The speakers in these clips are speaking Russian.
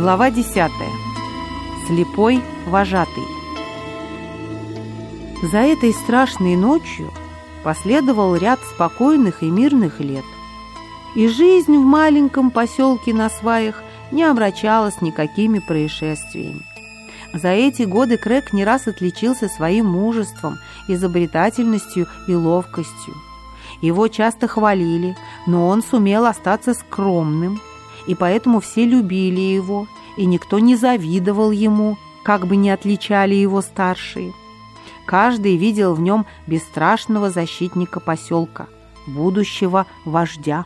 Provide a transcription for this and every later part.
Глава 10. Слепой вожатый. За этой страшной ночью последовал ряд спокойных и мирных лет. И жизнь в маленьком поселке на сваях не обращалась никакими происшествиями. За эти годы Крэк не раз отличился своим мужеством, изобретательностью и ловкостью. Его часто хвалили, но он сумел остаться скромным, и поэтому все любили его, и никто не завидовал ему, как бы ни отличали его старшие. Каждый видел в нем бесстрашного защитника поселка, будущего вождя.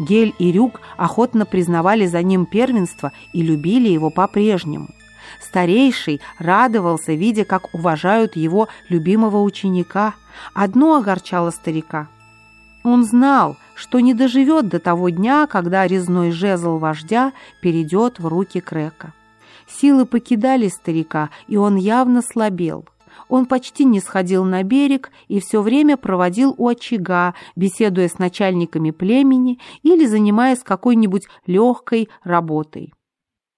Гель и Рюк охотно признавали за ним первенство и любили его по-прежнему. Старейший радовался, видя, как уважают его любимого ученика. Одно огорчало старика. Он знал, что не доживет до того дня, когда резной жезл вождя перейдет в руки Крека. Силы покидали старика, и он явно слабел. Он почти не сходил на берег и все время проводил у очага, беседуя с начальниками племени или занимаясь какой-нибудь легкой работой.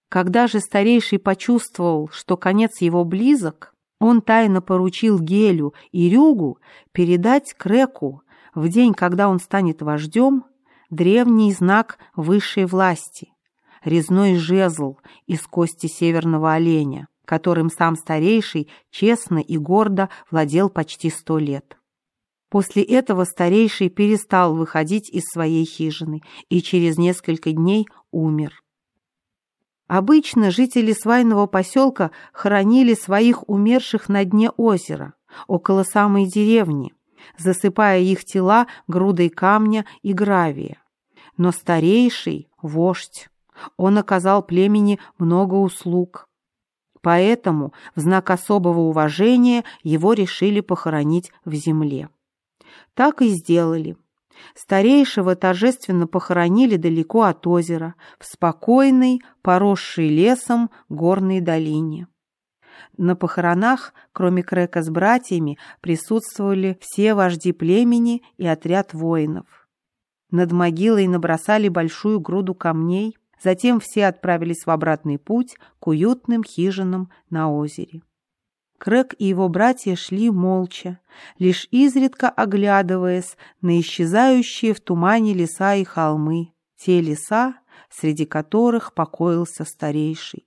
Когда же старейший почувствовал, что конец его близок, он тайно поручил Гелю и Рюгу передать Креку в день, когда он станет вождем, древний знак высшей власти — резной жезл из кости северного оленя, которым сам старейший честно и гордо владел почти сто лет. После этого старейший перестал выходить из своей хижины и через несколько дней умер. Обычно жители свайного поселка хоронили своих умерших на дне озера, около самой деревни, засыпая их тела грудой камня и гравия. Но старейший — вождь. Он оказал племени много услуг. Поэтому в знак особого уважения его решили похоронить в земле. Так и сделали. Старейшего торжественно похоронили далеко от озера, в спокойной, поросшей лесом горной долине. На похоронах, кроме Крека с братьями, присутствовали все вожди племени и отряд воинов. Над могилой набросали большую груду камней, затем все отправились в обратный путь к уютным хижинам на озере. Крэк и его братья шли молча, лишь изредка оглядываясь на исчезающие в тумане леса и холмы, те леса, среди которых покоился старейший.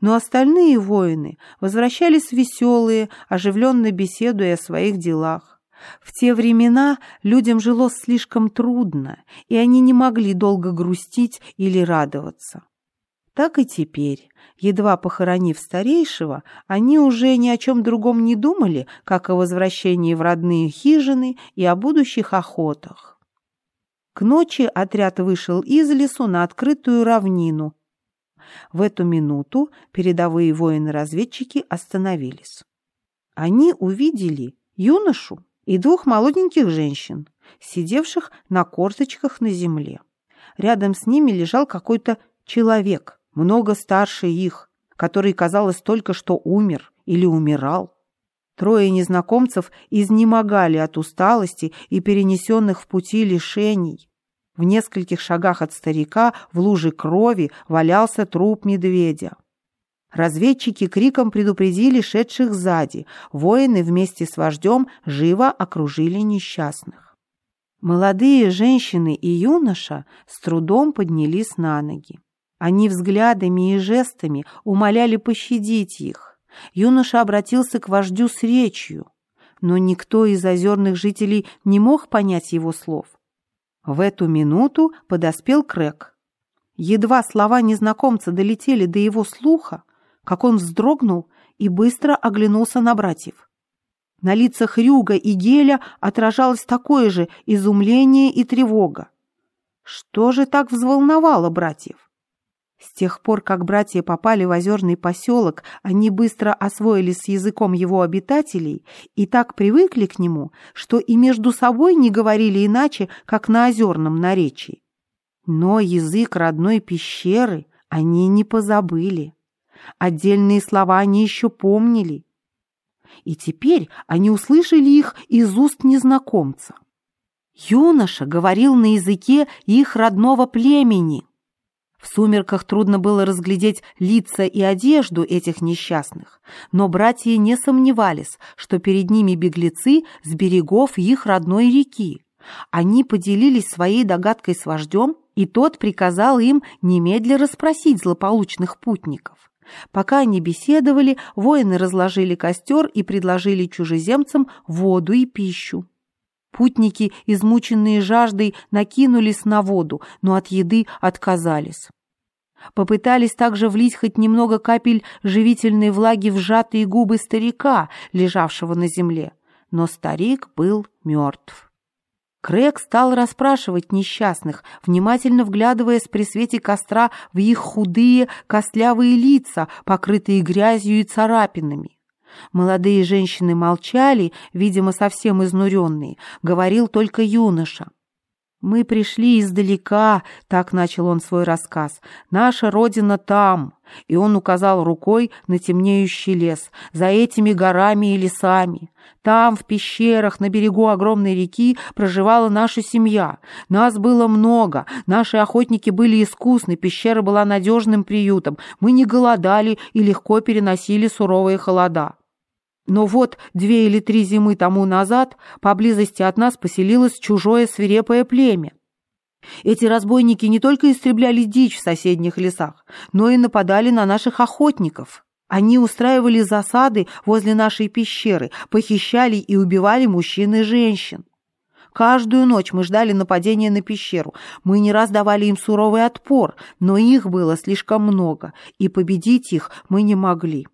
Но остальные воины возвращались веселые, оживленно беседуя о своих делах. В те времена людям жилось слишком трудно, и они не могли долго грустить или радоваться. Так и теперь, едва похоронив старейшего, они уже ни о чем другом не думали, как о возвращении в родные хижины и о будущих охотах. К ночи отряд вышел из лесу на открытую равнину. В эту минуту передовые воины-разведчики остановились. Они увидели юношу и двух молоденьких женщин, сидевших на корточках на земле. Рядом с ними лежал какой-то человек – много старше их, который, казалось, только что умер или умирал. Трое незнакомцев изнемогали от усталости и перенесенных в пути лишений. В нескольких шагах от старика в луже крови валялся труп медведя. Разведчики криком предупредили шедших сзади. Воины вместе с вождем живо окружили несчастных. Молодые женщины и юноша с трудом поднялись на ноги. Они взглядами и жестами умоляли пощадить их. Юноша обратился к вождю с речью, но никто из озерных жителей не мог понять его слов. В эту минуту подоспел Крэк. Едва слова незнакомца долетели до его слуха, как он вздрогнул и быстро оглянулся на братьев. На лицах Рюга и Геля отражалось такое же изумление и тревога. Что же так взволновало братьев? С тех пор, как братья попали в озерный поселок, они быстро освоились с языком его обитателей и так привыкли к нему, что и между собой не говорили иначе, как на озерном наречии. Но язык родной пещеры они не позабыли. Отдельные слова они еще помнили. И теперь они услышали их из уст незнакомца. Юноша говорил на языке их родного племени — В сумерках трудно было разглядеть лица и одежду этих несчастных, но братья не сомневались, что перед ними беглецы с берегов их родной реки. Они поделились своей догадкой с вождем, и тот приказал им немедля расспросить злополучных путников. Пока они беседовали, воины разложили костер и предложили чужеземцам воду и пищу. Путники, измученные жаждой, накинулись на воду, но от еды отказались. Попытались также влить хоть немного капель живительной влаги в сжатые губы старика, лежавшего на земле, но старик был мертв. Крэг стал расспрашивать несчастных, внимательно вглядываясь при свете костра в их худые, костлявые лица, покрытые грязью и царапинами. Молодые женщины молчали, видимо, совсем изнуренные, говорил только юноша. «Мы пришли издалека», — так начал он свой рассказ. «Наша родина там», — и он указал рукой на темнеющий лес, за этими горами и лесами. Там, в пещерах, на берегу огромной реки, проживала наша семья. Нас было много, наши охотники были искусны, пещера была надежным приютом. Мы не голодали и легко переносили суровые холода. Но вот две или три зимы тому назад поблизости от нас поселилось чужое свирепое племя. Эти разбойники не только истребляли дичь в соседних лесах, но и нападали на наших охотников. Они устраивали засады возле нашей пещеры, похищали и убивали мужчин и женщин. Каждую ночь мы ждали нападения на пещеру. Мы не раз давали им суровый отпор, но их было слишком много, и победить их мы не могли.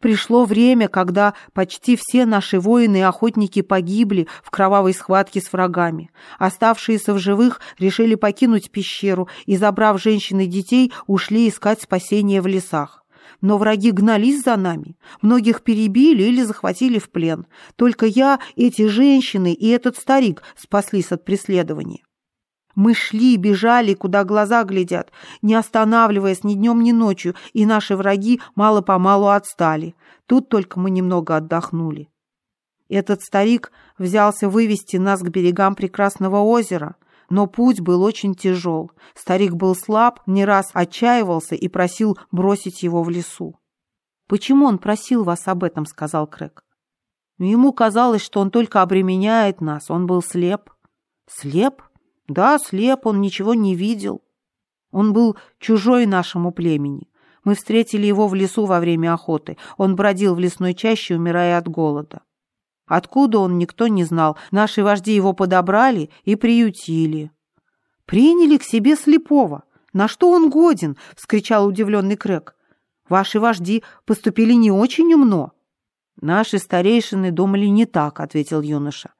Пришло время, когда почти все наши воины и охотники погибли в кровавой схватке с врагами. Оставшиеся в живых решили покинуть пещеру и, забрав женщин и детей, ушли искать спасения в лесах. Но враги гнались за нами, многих перебили или захватили в плен. Только я, эти женщины и этот старик спаслись от преследования. Мы шли, бежали, куда глаза глядят, не останавливаясь ни днем, ни ночью, и наши враги мало-помалу отстали. Тут только мы немного отдохнули. Этот старик взялся вывести нас к берегам прекрасного озера, но путь был очень тяжел. Старик был слаб, не раз отчаивался и просил бросить его в лесу. «Почему он просил вас об этом?» — сказал Крэк. Ему казалось, что он только обременяет нас, он был слеп. «Слеп?» Да, слеп, он ничего не видел. Он был чужой нашему племени. Мы встретили его в лесу во время охоты. Он бродил в лесной чаще, умирая от голода. Откуда он, никто не знал. Наши вожди его подобрали и приютили. «Приняли к себе слепого. На что он годен?» — вскричал удивленный Крэк. «Ваши вожди поступили не очень умно». «Наши старейшины думали не так», — ответил юноша.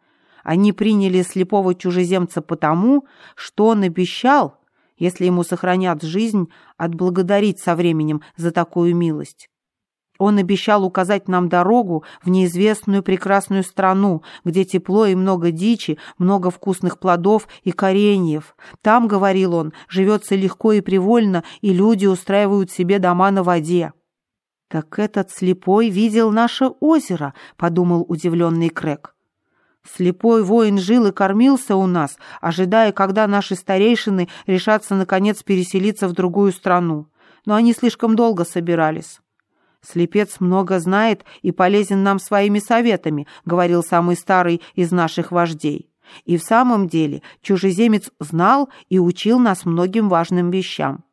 Они приняли слепого чужеземца потому, что он обещал, если ему сохранят жизнь, отблагодарить со временем за такую милость. Он обещал указать нам дорогу в неизвестную прекрасную страну, где тепло и много дичи, много вкусных плодов и кореньев. Там, говорил он, живется легко и привольно, и люди устраивают себе дома на воде. «Так этот слепой видел наше озеро», — подумал удивленный Крэк. Слепой воин жил и кормился у нас, ожидая, когда наши старейшины решатся, наконец, переселиться в другую страну. Но они слишком долго собирались. «Слепец много знает и полезен нам своими советами», — говорил самый старый из наших вождей. И в самом деле чужеземец знал и учил нас многим важным вещам.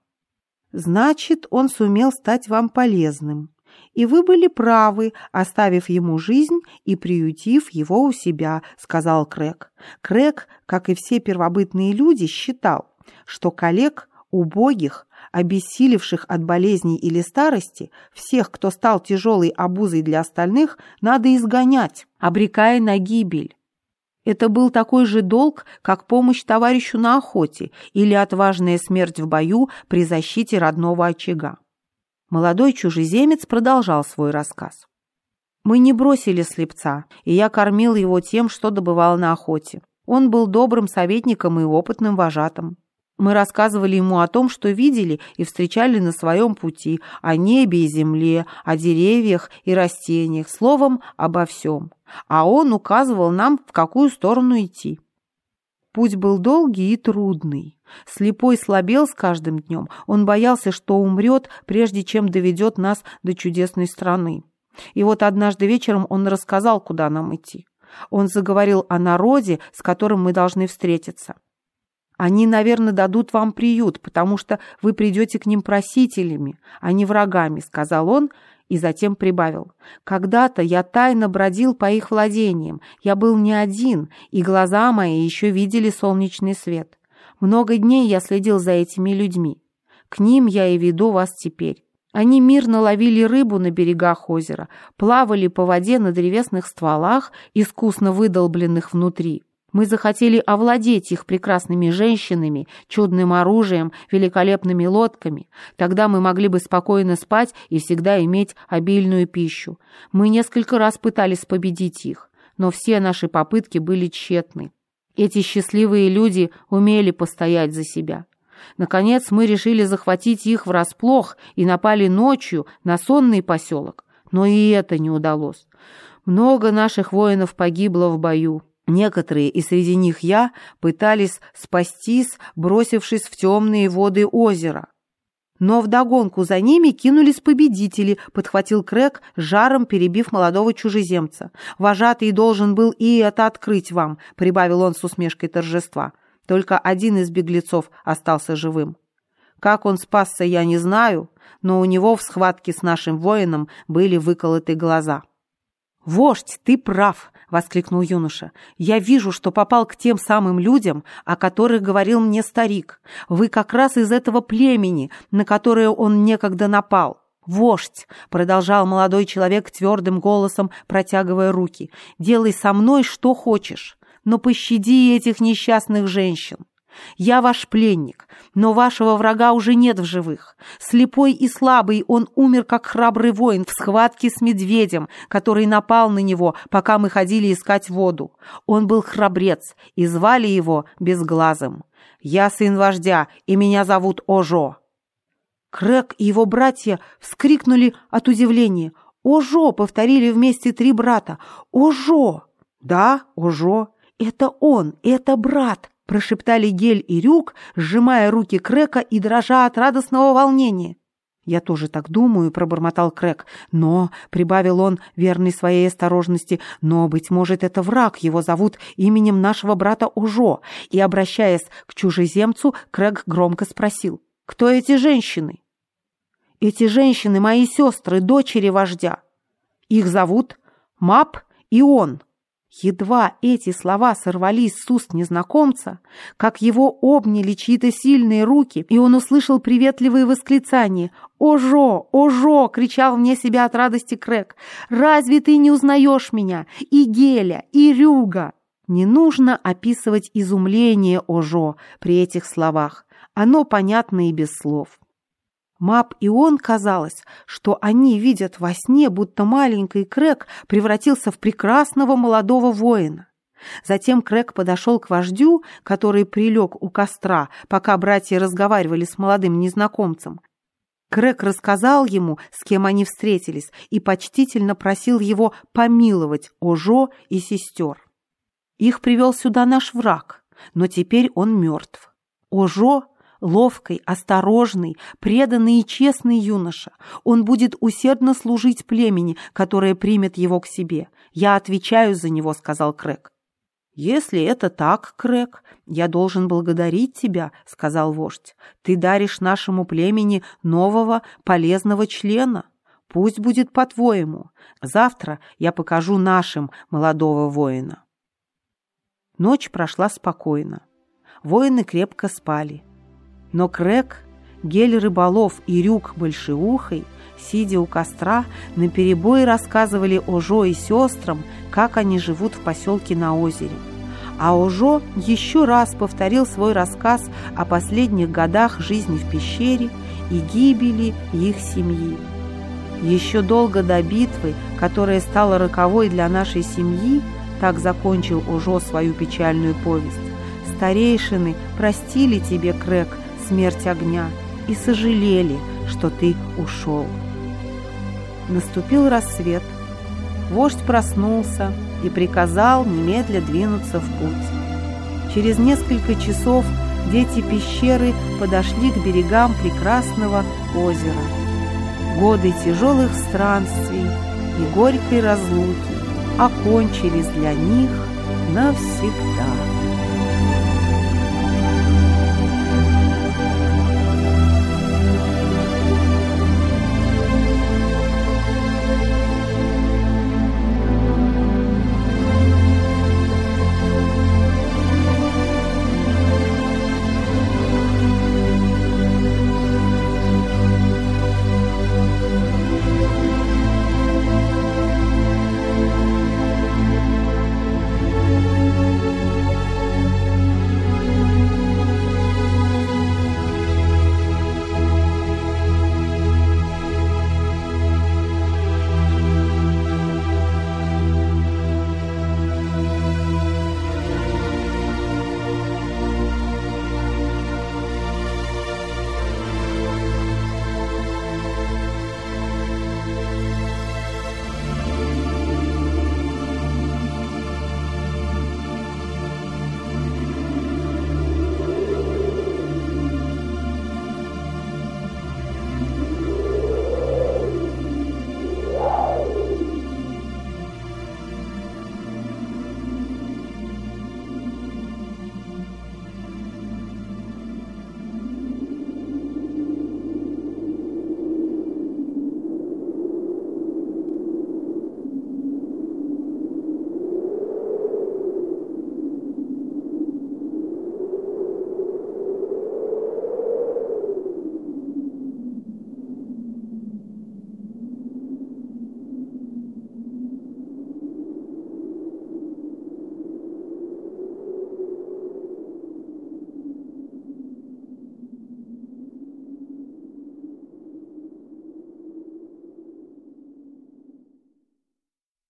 «Значит, он сумел стать вам полезным», и вы были правы, оставив ему жизнь и приютив его у себя», — сказал Крэг. Крэг, как и все первобытные люди, считал, что коллег, убогих, обессилевших от болезней или старости, всех, кто стал тяжелой обузой для остальных, надо изгонять, обрекая на гибель. Это был такой же долг, как помощь товарищу на охоте или отважная смерть в бою при защите родного очага. Молодой чужеземец продолжал свой рассказ. «Мы не бросили слепца, и я кормил его тем, что добывал на охоте. Он был добрым советником и опытным вожатым. Мы рассказывали ему о том, что видели и встречали на своем пути, о небе и земле, о деревьях и растениях, словом, обо всем. А он указывал нам, в какую сторону идти. Путь был долгий и трудный. Слепой слабел с каждым днем. Он боялся, что умрет, прежде чем доведет нас до чудесной страны. И вот однажды вечером он рассказал, куда нам идти. Он заговорил о народе, с которым мы должны встретиться. Они, наверное, дадут вам приют, потому что вы придете к ним просителями, а не врагами», — сказал он, и затем прибавил. «Когда-то я тайно бродил по их владениям. Я был не один, и глаза мои еще видели солнечный свет. Много дней я следил за этими людьми. К ним я и веду вас теперь. Они мирно ловили рыбу на берегах озера, плавали по воде на древесных стволах, искусно выдолбленных внутри. Мы захотели овладеть их прекрасными женщинами, чудным оружием, великолепными лодками. Тогда мы могли бы спокойно спать и всегда иметь обильную пищу. Мы несколько раз пытались победить их, но все наши попытки были тщетны. Эти счастливые люди умели постоять за себя. Наконец мы решили захватить их врасплох и напали ночью на сонный поселок. Но и это не удалось. Много наших воинов погибло в бою. Некоторые, и среди них я, пытались спастись, бросившись в темные воды озера. Но вдогонку за ними кинулись победители, подхватил Крэк, жаром перебив молодого чужеземца. «Вожатый должен был и это открыть вам», — прибавил он с усмешкой торжества. Только один из беглецов остался живым. Как он спасся, я не знаю, но у него в схватке с нашим воином были выколоты глаза. «Вождь, ты прав!» — воскликнул юноша. «Я вижу, что попал к тем самым людям, о которых говорил мне старик. Вы как раз из этого племени, на которое он некогда напал. «Вождь!» — продолжал молодой человек твердым голосом, протягивая руки. «Делай со мной что хочешь, но пощади этих несчастных женщин. Я ваш пленник, но вашего врага уже нет в живых. Слепой и слабый он умер, как храбрый воин в схватке с медведем, который напал на него, пока мы ходили искать воду. Он был храбрец, и звали его Безглазым. Я сын вождя, и меня зовут Ожо». Крэк и его братья вскрикнули от удивления. «Ожо!» — повторили вместе три брата. «Ожо!» «Да, Ожо!» «Это он! Это брат!» — прошептали Гель и Рюк, сжимая руки Крека и дрожа от радостного волнения. «Я тоже так думаю», — пробормотал Крэк. «Но», — прибавил он, верный своей осторожности, «но, быть может, это враг, его зовут именем нашего брата Ужо». И, обращаясь к чужеземцу, Крэк громко спросил, «Кто эти женщины?» «Эти женщины — мои сестры, дочери вождя. Их зовут Мап и он». Едва эти слова сорвались с уст незнакомца, как его обняли чьи-то сильные руки, и он услышал приветливые восклицания. «Ожо! Ожо!» — кричал вне себя от радости Крэк. «Разве ты не узнаешь меня? И Геля, и Рюга!» Не нужно описывать изумление Ожо при этих словах. Оно понятно и без слов. Мап и он казалось, что они видят во сне, будто маленький Крэк превратился в прекрасного молодого воина. Затем Крэк подошел к вождю, который прилег у костра, пока братья разговаривали с молодым незнакомцем. Крэк рассказал ему, с кем они встретились, и почтительно просил его помиловать Ожо и сестер. Их привел сюда наш враг, но теперь он мертв. Ожо Ловкий, осторожный, преданный и честный юноша. Он будет усердно служить племени, которое примет его к себе. Я отвечаю за него, сказал Крэк. «Если это так, Крэк, я должен благодарить тебя», — сказал вождь. «Ты даришь нашему племени нового полезного члена. Пусть будет по-твоему. Завтра я покажу нашим молодого воина». Ночь прошла спокойно. Воины крепко спали. Но Крэк, Гель Рыболов и Рюк Большеухой, сидя у костра, наперебой рассказывали Ожо и сестрам, как они живут в поселке на озере. А Ожо еще раз повторил свой рассказ о последних годах жизни в пещере и гибели их семьи. Еще долго до битвы, которая стала роковой для нашей семьи, так закончил Ожо свою печальную повесть. Старейшины простили тебе, Крэк, смерть огня и сожалели, что ты ушел. Наступил рассвет. Вождь проснулся и приказал немедля двинуться в путь. Через несколько часов дети пещеры подошли к берегам прекрасного озера. Годы тяжелых странствий и горькой разлуки окончились для них навсегда.